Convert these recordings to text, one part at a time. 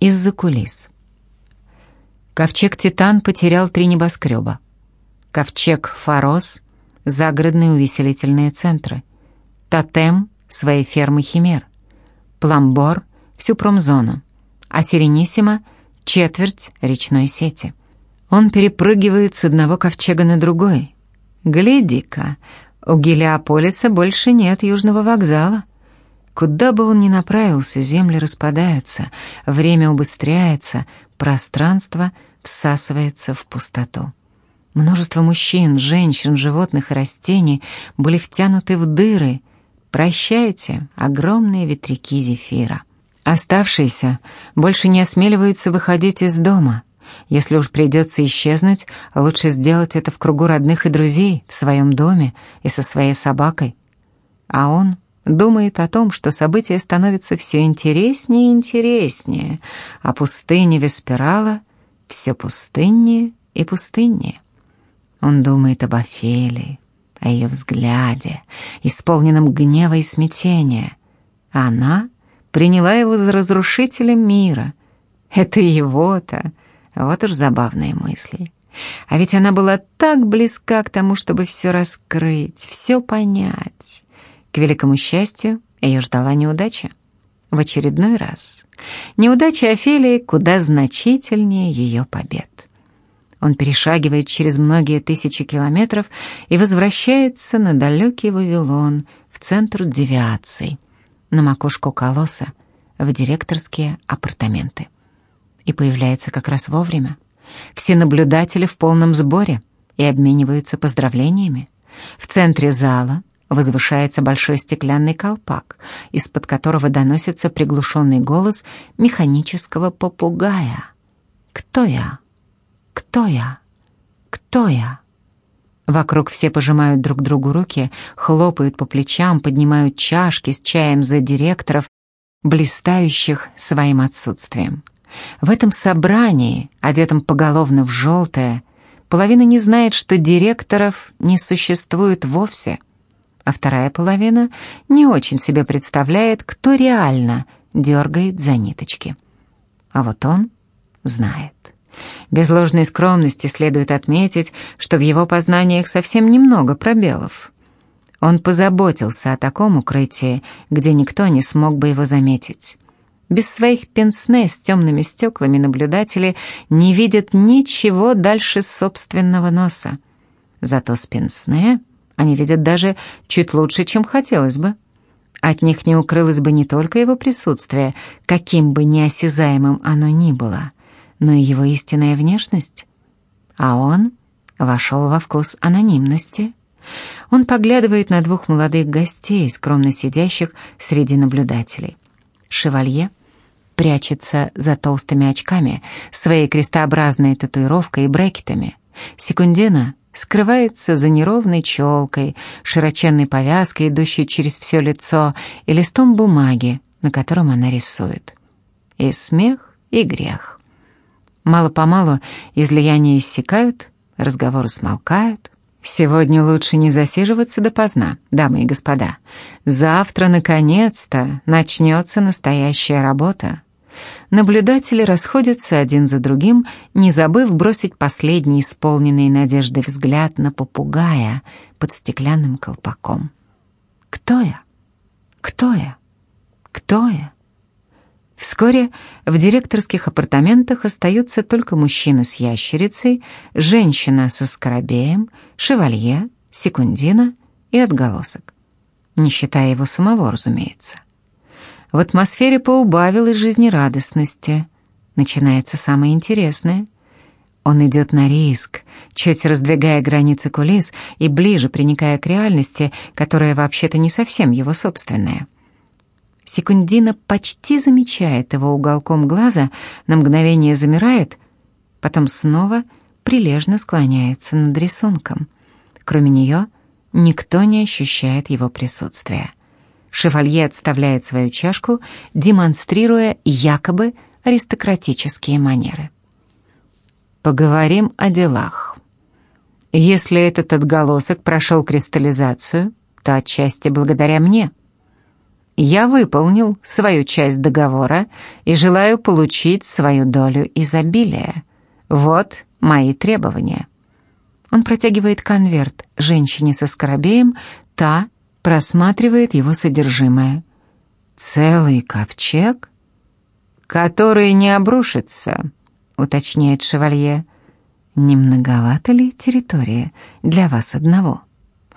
Из-за кулис. Ковчег «Титан» потерял три небоскреба. Ковчег «Фарос» — загородные увеселительные центры. Тотем — свои фермы химер. Пламбор — всю промзону. А Сиренисима — четверть речной сети. Он перепрыгивает с одного ковчега на другой. Гляди-ка, у Гелиополиса больше нет южного вокзала. Куда бы он ни направился, земли распадаются, время убыстряется, пространство всасывается в пустоту. Множество мужчин, женщин, животных и растений были втянуты в дыры. Прощайте, огромные ветряки зефира. Оставшиеся больше не осмеливаются выходить из дома. Если уж придется исчезнуть, лучше сделать это в кругу родных и друзей, в своем доме и со своей собакой. А он думает о том, что события становятся все интереснее и интереснее, а пустыня Весперала все пустыннее и пустыннее. Он думает об Офелии, о ее взгляде, исполненном гнева и смятения. Она приняла его за разрушителя мира. Это его-то. Вот уж забавные мысли. А ведь она была так близка к тому, чтобы все раскрыть, все понять. К великому счастью, ее ждала неудача. В очередной раз. Неудача Офелии куда значительнее ее побед. Он перешагивает через многие тысячи километров и возвращается на далекий Вавилон, в центр девиаций, на макушку колосса, в директорские апартаменты. И появляется как раз вовремя. Все наблюдатели в полном сборе и обмениваются поздравлениями. В центре зала возвышается большой стеклянный колпак, из-под которого доносится приглушенный голос механического попугая. «Кто я?» Кто я? Кто я? Вокруг все пожимают друг другу руки, хлопают по плечам, поднимают чашки с чаем за директоров, блистающих своим отсутствием. В этом собрании, одетом поголовно в желтое, половина не знает, что директоров не существует вовсе, а вторая половина не очень себе представляет, кто реально дергает за ниточки. А вот он знает. Без ложной скромности следует отметить, что в его познаниях совсем немного пробелов. Он позаботился о таком укрытии, где никто не смог бы его заметить. Без своих пенсне с темными стеклами наблюдатели не видят ничего дальше собственного носа. Зато с пенсне они видят даже чуть лучше, чем хотелось бы. От них не укрылось бы не только его присутствие, каким бы неосязаемым оно ни было — но и его истинная внешность. А он вошел во вкус анонимности. Он поглядывает на двух молодых гостей, скромно сидящих среди наблюдателей. Шевалье прячется за толстыми очками, своей крестообразной татуировкой и брекетами. Секундина скрывается за неровной челкой, широченной повязкой, идущей через все лицо, и листом бумаги, на котором она рисует. И смех, и грех. Мало-помалу излияния иссякают, разговоры смолкают. Сегодня лучше не засиживаться допоздна, дамы и господа. Завтра, наконец-то, начнется настоящая работа. Наблюдатели расходятся один за другим, не забыв бросить последний исполненный надеждой взгляд на попугая под стеклянным колпаком. Кто я? Кто я? Кто я? Вскоре в директорских апартаментах остаются только мужчина с ящерицей, женщина со скоробеем, шевалье, секундина и отголосок. Не считая его самого, разумеется. В атмосфере поубавилось жизнерадостности. Начинается самое интересное. Он идет на риск, чуть раздвигая границы кулис и ближе приникая к реальности, которая вообще-то не совсем его собственная. Секундина почти замечает его уголком глаза, на мгновение замирает, потом снова прилежно склоняется над рисунком. Кроме нее никто не ощущает его присутствия. Шевалье отставляет свою чашку, демонстрируя якобы аристократические манеры. Поговорим о делах. Если этот отголосок прошел кристаллизацию, то отчасти благодаря мне — Я выполнил свою часть договора и желаю получить свою долю изобилия. Вот мои требования». Он протягивает конверт женщине со скоробеем, та просматривает его содержимое. «Целый ковчег?» «Который не обрушится», — уточняет шевалье. «Не многовато ли территория для вас одного?»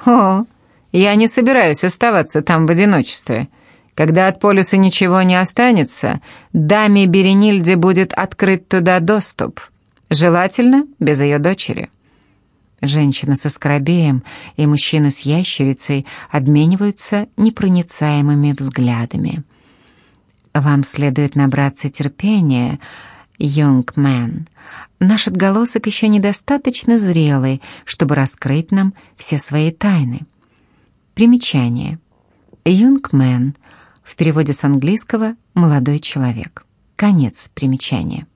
«О, я не собираюсь оставаться там в одиночестве. Когда от полюса ничего не останется, даме Беренильде будет открыт туда доступ. Желательно без ее дочери». Женщина со скоробеем и мужчина с ящерицей обмениваются непроницаемыми взглядами. «Вам следует набраться терпения, Йонгмен. Наш отголосок еще недостаточно зрелый, чтобы раскрыть нам все свои тайны». Примечание. Юнгмен. В переводе с английского «молодой человек». Конец примечания.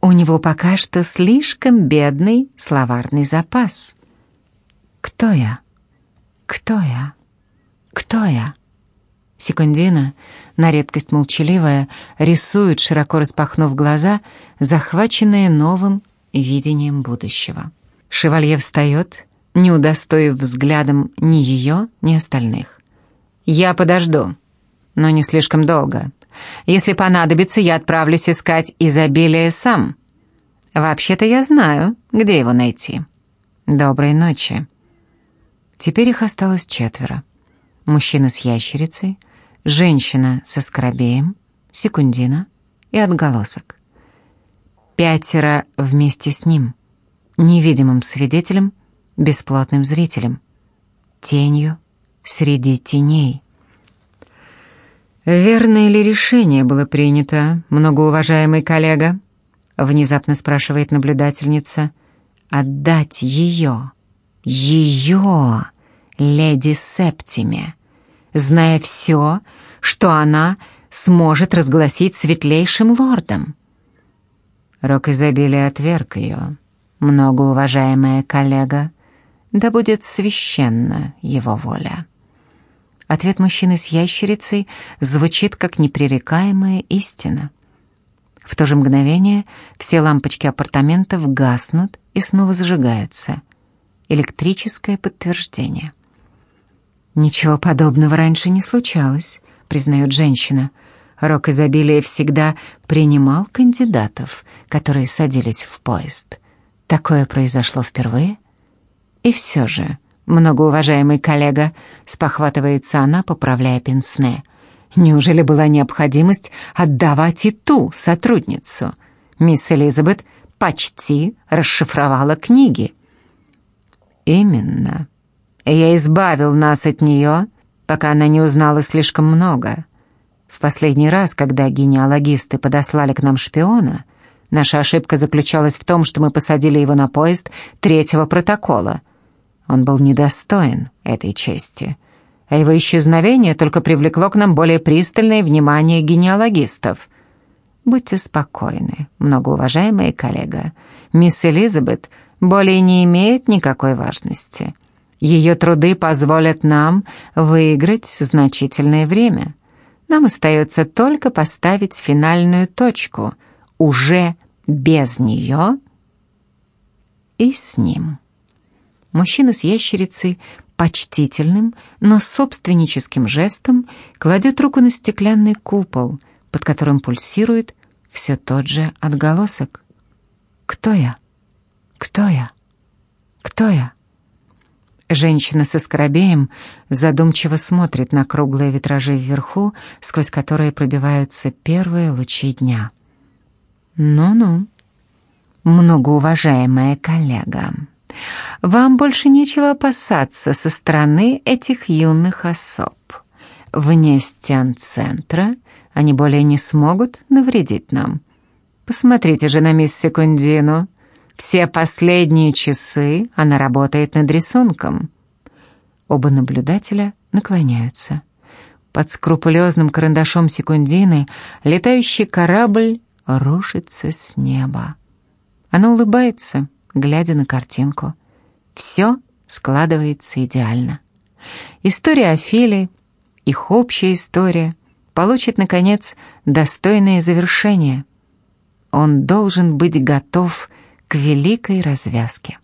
У него пока что слишком бедный словарный запас. Кто я? Кто я? Кто я? Секундина, на редкость молчаливая, рисует, широко распахнув глаза, захваченные новым видением будущего. Шевалье встает, не удостоив взглядом ни ее, ни остальных. «Я подожду, но не слишком долго. Если понадобится, я отправлюсь искать изобилие сам. Вообще-то я знаю, где его найти. Доброй ночи. Теперь их осталось четверо. Мужчина с ящерицей, женщина со скоробеем, секундина и отголосок. Пятеро вместе с ним, невидимым свидетелем, бесплотным зрителем, тенью среди теней — «Верное ли решение было принято, многоуважаемый коллега?» — внезапно спрашивает наблюдательница. «Отдать ее, ее, леди Септиме, зная все, что она сможет разгласить светлейшим лордом». Рок изобилия отверг ее. «Многоуважаемая коллега, да будет священна его воля». Ответ мужчины с ящерицей звучит как непререкаемая истина. В то же мгновение все лампочки апартаментов гаснут и снова зажигаются. Электрическое подтверждение. «Ничего подобного раньше не случалось», — признает женщина. Рок изобилия всегда принимал кандидатов, которые садились в поезд. Такое произошло впервые. И все же многоуважаемый коллега», — спохватывается она, поправляя пенсне. «Неужели была необходимость отдавать и ту сотрудницу? Мисс Элизабет почти расшифровала книги». «Именно. Я избавил нас от нее, пока она не узнала слишком много. В последний раз, когда генеалогисты подослали к нам шпиона, наша ошибка заключалась в том, что мы посадили его на поезд третьего протокола — он был недостоин этой чести, а его исчезновение только привлекло к нам более пристальное внимание генеалогистов. Будьте спокойны, многоуважаемая коллега. Мисс Элизабет более не имеет никакой важности. Ее труды позволят нам выиграть значительное время. Нам остается только поставить финальную точку, уже без нее и с ним. Мужчина с ящерицей почтительным, но собственническим жестом кладет руку на стеклянный купол, под которым пульсирует все тот же отголосок. «Кто я? Кто я? Кто я?» Женщина со скоробеем задумчиво смотрит на круглые витражи вверху, сквозь которые пробиваются первые лучи дня. «Ну-ну, многоуважаемая коллега». Вам больше нечего опасаться со стороны этих юных особ. Вне стен центра они более не смогут навредить нам. Посмотрите же на мисс Секундину. Все последние часы она работает над рисунком. Оба наблюдателя наклоняются. Под скрупулезным карандашом Секундины летающий корабль рушится с неба. Она улыбается — глядя на картинку. Все складывается идеально. История о Филе, их общая история получит, наконец, достойное завершение. Он должен быть готов к великой развязке.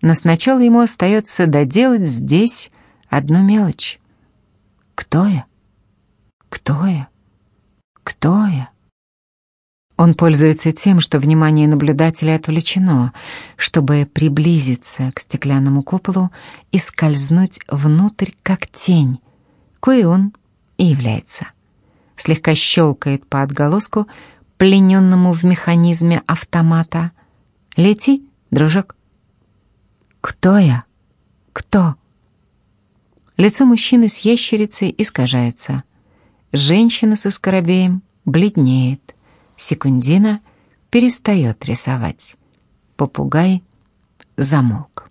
Но сначала ему остается доделать здесь одну мелочь. Кто я? Кто я? Кто я? Он пользуется тем, что внимание наблюдателя отвлечено, чтобы приблизиться к стеклянному куполу и скользнуть внутрь, как тень, кое он и является. Слегка щелкает по отголоску, плененному в механизме автомата. «Лети, дружок!» «Кто я? Кто?» Лицо мужчины с ящерицей искажается. Женщина со скоробеем бледнеет. Секундина перестает рисовать. Попугай замолк.